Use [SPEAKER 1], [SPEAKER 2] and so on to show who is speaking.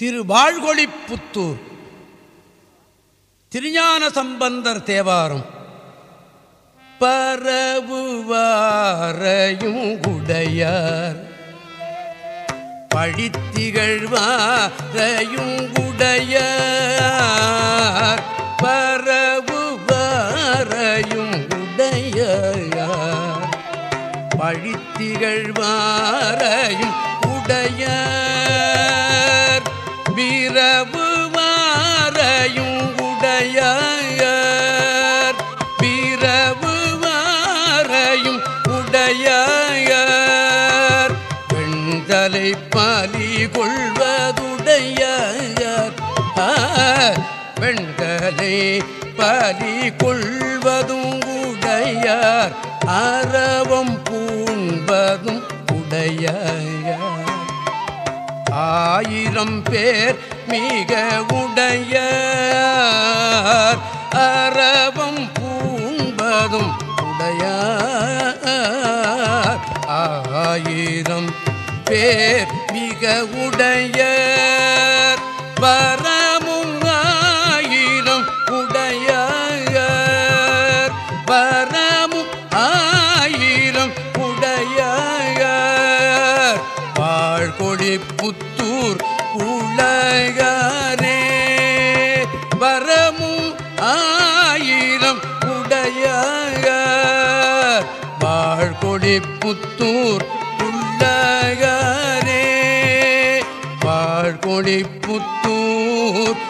[SPEAKER 1] திருவாழ்கொழிப்புத்தூர். திருஞான சம்பந்தர் தேவாரம். பரவுவாரையும் உடையார். பழித்திகழ்வாரையும் உடையார். பரவுவாரையும் உடையார். பழித்திகழ்வாரையும் உடையார் பெண்தலை பாலி கொள்வதுடையார் ஆ, பெண்களை பாலி கொள்வதும் உடையார். அறவம் பூண்பதும் உடையார். ஆயிரம் பேர் மிக உடையார். அறவம் பூண்பதும் உடையார். ஆயிரம் பேர் மிக உடைய வரமும் ஆயிரம் உடைய வரமும் ஆயிரம் உடைய வாழ்கொழி புத்தூர் உலகரே வரமும் ஆயிரம் உடைய வாழ்கொழி புத்தூர் உள்ளகாரே வாழ்கொழி புத்தூர்